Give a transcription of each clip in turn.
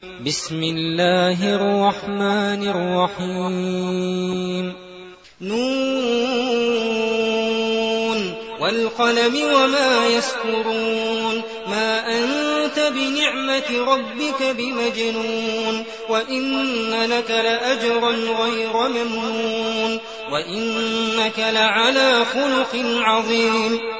بسم الله الرحمن الرحيم. نون والقلم وما يسطرون. ما أنت بنعمة ربك بمجنون. وإن لك لأجرا غير ممنون. وإنك لعلى خلق عظيم.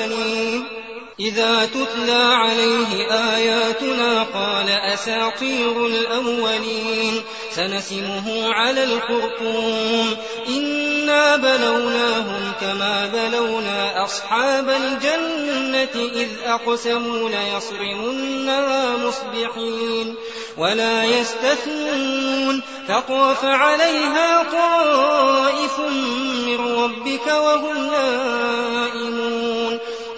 إذا تتلى عليه آياتنا قال أساطير الأولين سنسمه على الخرطوم إنا بلوناهم كما بلونا أصحاب الجنة إذ أقسموا ليصرمنها مصبحين ولا يستثنون فطاف عليها طائف من ربك وهم نائمون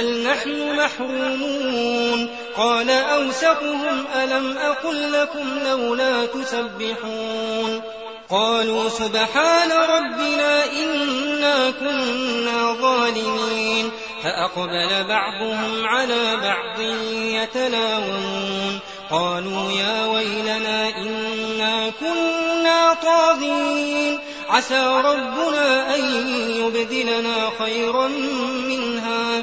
بل نحن محرومون قال أوسطهم ألم أقل لكم لولا تسبحون قالوا سبحان ربنا إنا كنا ظالمين فأقبل بعضهم على بعض يتلاومون قالوا يا ويلنا إنا كنا طاغين عسى ربنا أن يبدلنا خيرا منها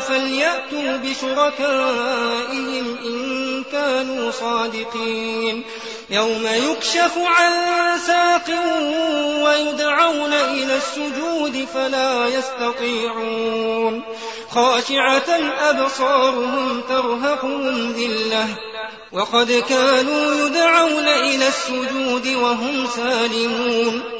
فليأتوا بشركائهم إن كانوا صادقين. يوم يكشف عن ساق ويدعون إلى السجود فلا يستطيعون. خاشعة أبصارهم ترهقهم ذلة. وقد كانوا يدعون إلى السجود وهم سالمون.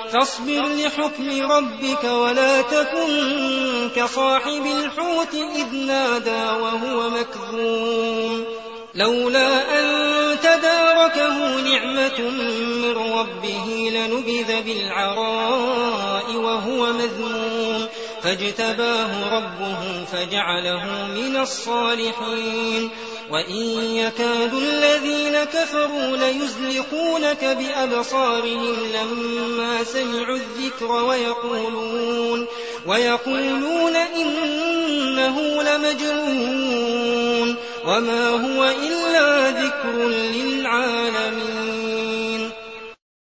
فاصبر لحكم ربك ولا تكن كصاحب الحوت إذ نادى وهو مكذوم لولا أن تداركه نعمة من ربه لنبذ بالعراء وهو مذموم. فاجتباه ربه فجعله من الصالحين. وإن يكاد كفروا ليزلقونك بأبصارهم لما سمعوا الذكر ويقولون ويقولون إنه لمجنون وما هو إلا ذكر للعالمين